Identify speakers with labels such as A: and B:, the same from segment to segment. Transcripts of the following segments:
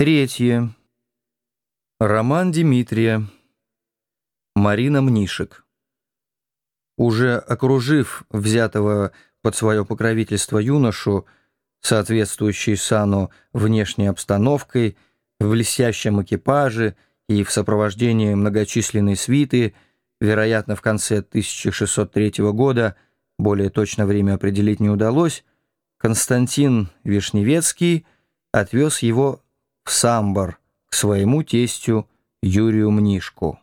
A: Третье. Роман Дмитрия. Марина Мнишек. Уже окружив взятого под свое покровительство юношу, соответствующей сану внешней обстановкой, в блестящем экипаже и в сопровождении многочисленной свиты, вероятно, в конце 1603 года, более точно время определить не удалось, Константин Вишневецкий отвез его в Самбор к своему тестю Юрию Мнишку.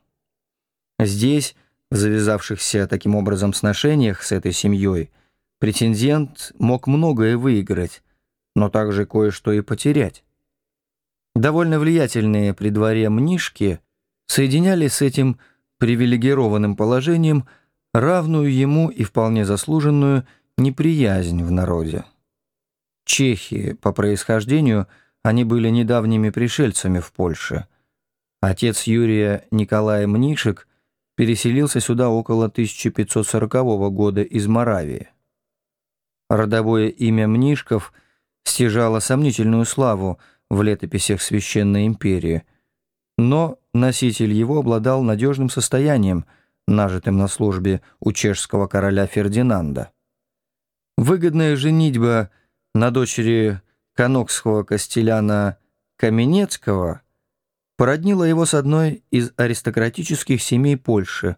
A: Здесь, в завязавшихся таким образом сношениях с этой семьей, претендент мог многое выиграть, но также кое-что и потерять. Довольно влиятельные при дворе Мнишки соединяли с этим привилегированным положением равную ему и вполне заслуженную неприязнь в народе. Чехи по происхождению – они были недавними пришельцами в Польше. Отец Юрия Николай Мнишек переселился сюда около 1540 года из Моравии. Родовое имя Мнишков стяжало сомнительную славу в летописях Священной империи, но носитель его обладал надежным состоянием, нажитым на службе у чешского короля Фердинанда. Выгодная женитьба на дочери канокского костеляна Каменецкого породнила его с одной из аристократических семей Польши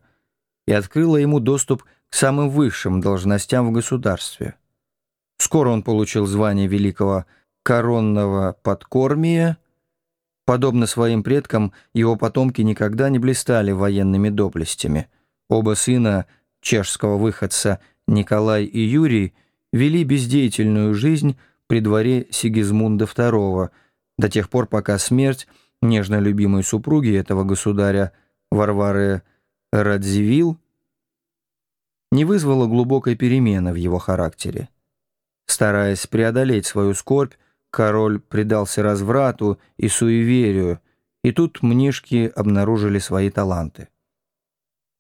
A: и открыла ему доступ к самым высшим должностям в государстве. Скоро он получил звание великого коронного подкормия. Подобно своим предкам, его потомки никогда не блистали военными доблестями. Оба сына чешского выходца Николай и Юрий вели бездеятельную жизнь при дворе Сигизмунда II до тех пор, пока смерть нежно любимой супруги этого государя Варвары Радзивилл не вызвала глубокой перемены в его характере. Стараясь преодолеть свою скорбь, король предался разврату и суеверию, и тут мнишки обнаружили свои таланты.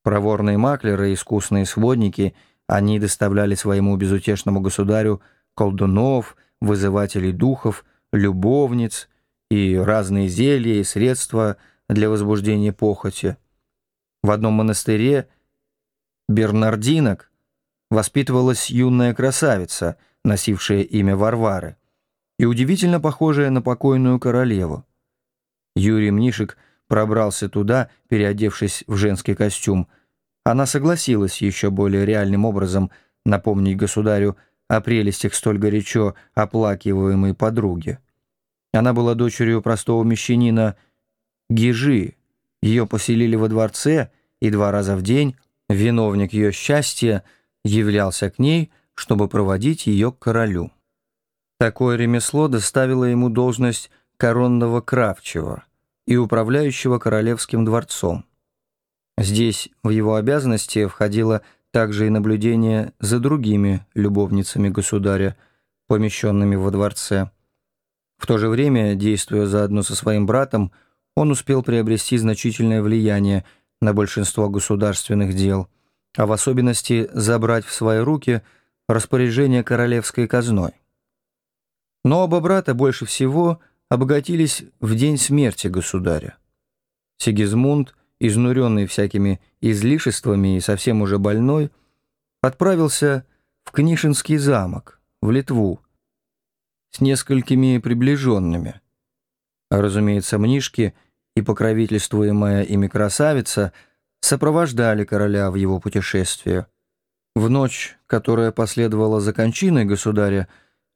A: Проворные маклеры и искусные сводники, они доставляли своему безутешному государю колдунов – вызывателей духов, любовниц и разные зелья и средства для возбуждения похоти. В одном монастыре Бернардинок воспитывалась юная красавица, носившая имя Варвары, и удивительно похожая на покойную королеву. Юрий Мнишек пробрался туда, переодевшись в женский костюм. Она согласилась еще более реальным образом напомнить государю о прелестях столь горячо оплакиваемой подруги. Она была дочерью простого мещанина Гижи. Ее поселили во дворце, и два раза в день виновник ее счастья являлся к ней, чтобы проводить ее к королю. Такое ремесло доставило ему должность коронного кравчего и управляющего королевским дворцом. Здесь в его обязанности входило также и наблюдение за другими любовницами государя, помещенными во дворце. В то же время, действуя заодно со своим братом, он успел приобрести значительное влияние на большинство государственных дел, а в особенности забрать в свои руки распоряжение королевской казной. Но оба брата больше всего обогатились в день смерти государя. Сигизмунд изнуренный всякими излишествами и совсем уже больной, отправился в Книшинский замок, в Литву, с несколькими приближенными. А, разумеется, мнишки и покровительствуемая ими красавица сопровождали короля в его путешествии. В ночь, которая последовала за кончиной государя,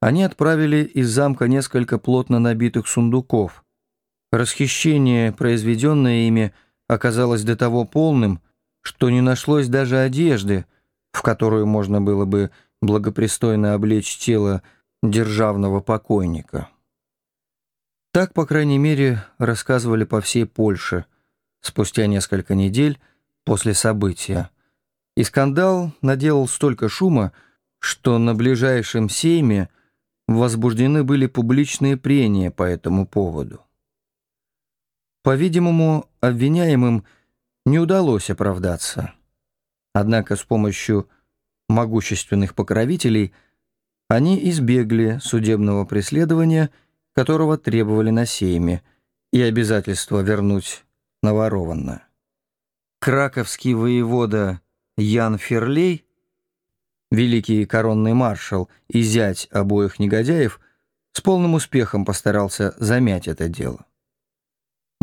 A: они отправили из замка несколько плотно набитых сундуков. Расхищение, произведенное ими, оказалось до того полным, что не нашлось даже одежды, в которую можно было бы благопристойно облечь тело державного покойника. Так, по крайней мере, рассказывали по всей Польше спустя несколько недель после события. И скандал наделал столько шума, что на ближайшем сейме возбуждены были публичные прения по этому поводу. По-видимому, обвиняемым не удалось оправдаться. Однако с помощью могущественных покровителей они избегли судебного преследования, которого требовали на сейме – и обязательство вернуть наворованное. Краковский воевода Ян Ферлей, великий коронный маршал и зять обоих негодяев, с полным успехом постарался замять это дело.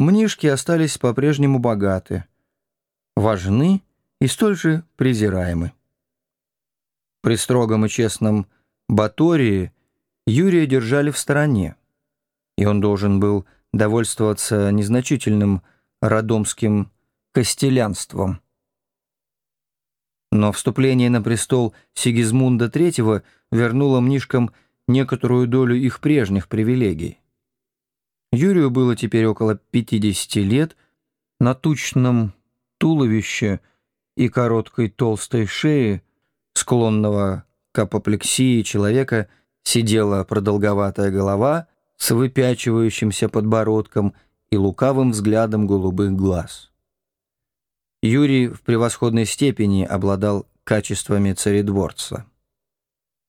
A: Мнишки остались по-прежнему богаты, важны и столь же презираемы. При строгом и честном Батории Юрия держали в стороне, и он должен был довольствоваться незначительным родомским костелянством. Но вступление на престол Сигизмунда III вернуло мнишкам некоторую долю их прежних привилегий. Юрию было теперь около 50 лет, на тучном туловище и короткой толстой шее, склонного к апоплексии человека, сидела продолговатая голова с выпячивающимся подбородком и лукавым взглядом голубых глаз. Юрий в превосходной степени обладал качествами царедворца.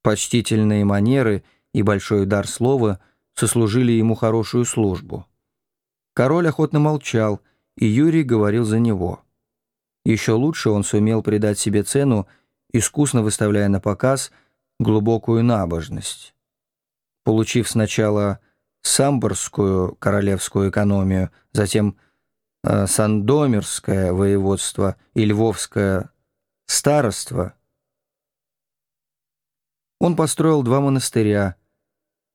A: Почтительные манеры и большой дар слова сослужили ему хорошую службу. Король охотно молчал, и Юрий говорил за него. Еще лучше он сумел придать себе цену, искусно выставляя на показ глубокую набожность. Получив сначала Самборскую королевскую экономию, затем э, Сандомирское воеводство и Львовское староство, он построил два монастыря –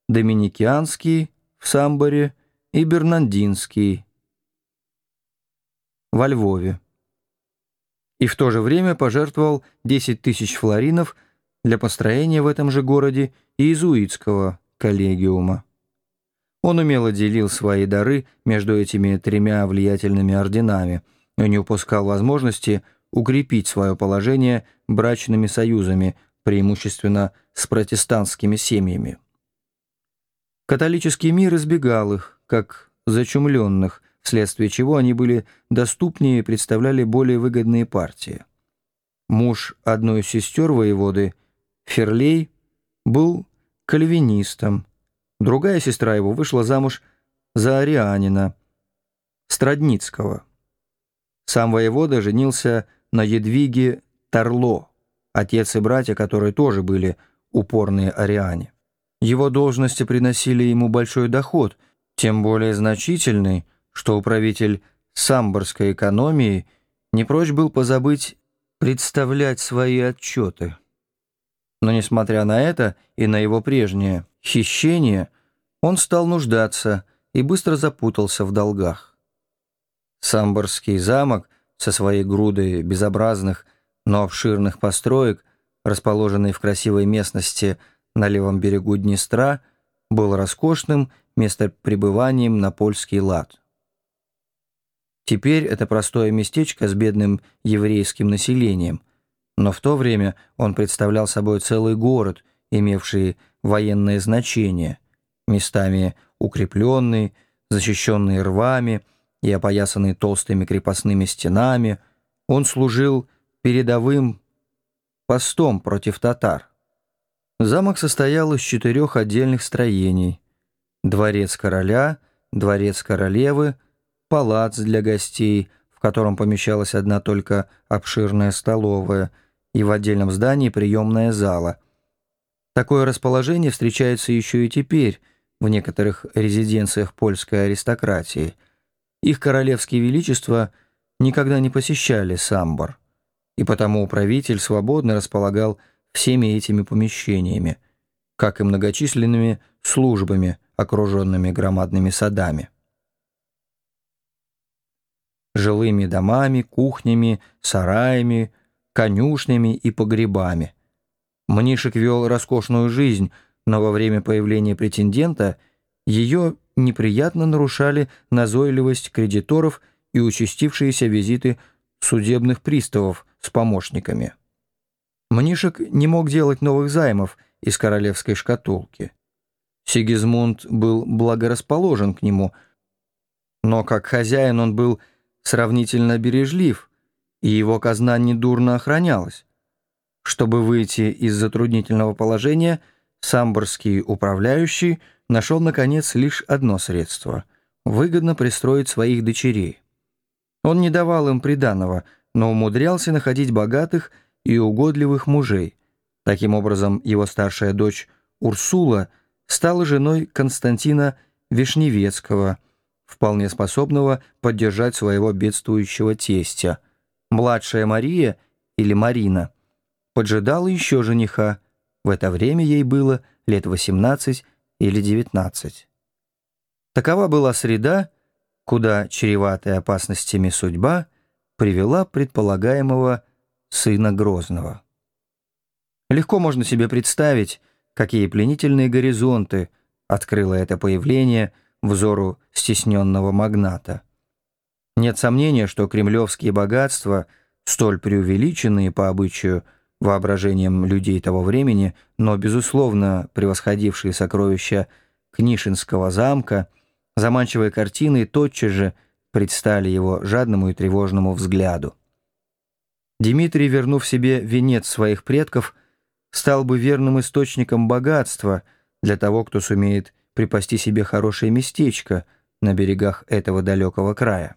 A: Доминикианский в Самборе и Бернандинский во Львове. И в то же время пожертвовал 10 тысяч флоринов для построения в этом же городе иезуитского коллегиума. Он умело делил свои дары между этими тремя влиятельными орденами и не упускал возможности укрепить свое положение брачными союзами, преимущественно с протестантскими семьями. Католический мир избегал их, как зачумленных, вследствие чего они были доступнее и представляли более выгодные партии. Муж одной из сестер воеводы, Ферлей, был кальвинистом, другая сестра его вышла замуж за арианина, Страдницкого. Сам воевода женился на Едвиге Тарло, отец и братья, которые тоже были упорные ариане. Его должности приносили ему большой доход, тем более значительный, что управитель самборской экономии не прочь был позабыть представлять свои отчеты. Но несмотря на это и на его прежнее хищение, он стал нуждаться и быстро запутался в долгах. Самборский замок со своей грудой безобразных, но обширных построек, расположенный в красивой местности на левом берегу Днестра, был роскошным местопребыванием на польский лад. Теперь это простое местечко с бедным еврейским населением, но в то время он представлял собой целый город, имевший военное значение, местами укрепленный, защищенный рвами и опоясанный толстыми крепостными стенами, он служил передовым постом против татар. Замок состоял из четырех отдельных строений. Дворец короля, дворец королевы — палац для гостей, в котором помещалась одна только обширная столовая, и в отдельном здании приемная зала. Такое расположение встречается еще и теперь в некоторых резиденциях польской аристократии. Их королевские величества никогда не посещали Самбор, и потому управитель свободно располагал всеми этими помещениями, как и многочисленными службами, окруженными громадными садами жилыми домами, кухнями, сараями, конюшнями и погребами. Мнишек вел роскошную жизнь, но во время появления претендента ее неприятно нарушали назойливость кредиторов и участившиеся визиты судебных приставов с помощниками. Мнишек не мог делать новых займов из королевской шкатулки. Сигизмунд был благорасположен к нему, но как хозяин он был сравнительно бережлив, и его казна недурно охранялась. Чтобы выйти из затруднительного положения, самборский управляющий нашел, наконец, лишь одно средство. выгодно пристроить своих дочерей. Он не давал им приданого, но умудрялся находить богатых и угодливых мужей. Таким образом, его старшая дочь Урсула стала женой Константина Вишневецкого, вполне способного поддержать своего бедствующего тестя. Младшая Мария, или Марина, поджидала еще жениха. В это время ей было лет 18 или 19. Такова была среда, куда чреватая опасностями судьба привела предполагаемого сына Грозного. Легко можно себе представить, какие пленительные горизонты открыло это появление взору стесненного магната. Нет сомнения, что кремлевские богатства, столь преувеличенные по обычаю воображением людей того времени, но, безусловно, превосходившие сокровища Книшинского замка, заманчивые картины тотчас же предстали его жадному и тревожному взгляду. Дмитрий, вернув себе венец своих предков, стал бы верным источником богатства для того, кто сумеет припасти себе хорошее местечко на берегах этого далекого края.